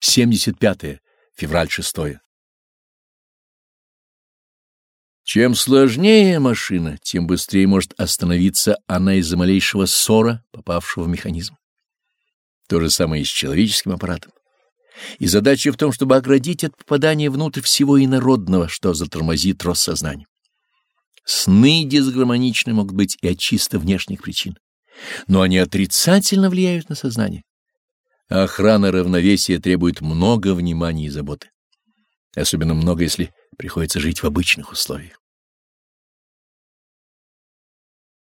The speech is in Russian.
75 февраль 6 Чем сложнее машина, тем быстрее может остановиться она из-за малейшего ссора, попавшего в механизм. То же самое и с человеческим аппаратом. И задача в том, чтобы оградить от попадания внутрь всего инородного, что затормозит рост сознания. Сны дисгармоничны могут быть и от чисто внешних причин, но они отрицательно влияют на сознание. Охрана равновесия требует много внимания и заботы. Особенно много, если приходится жить в обычных условиях.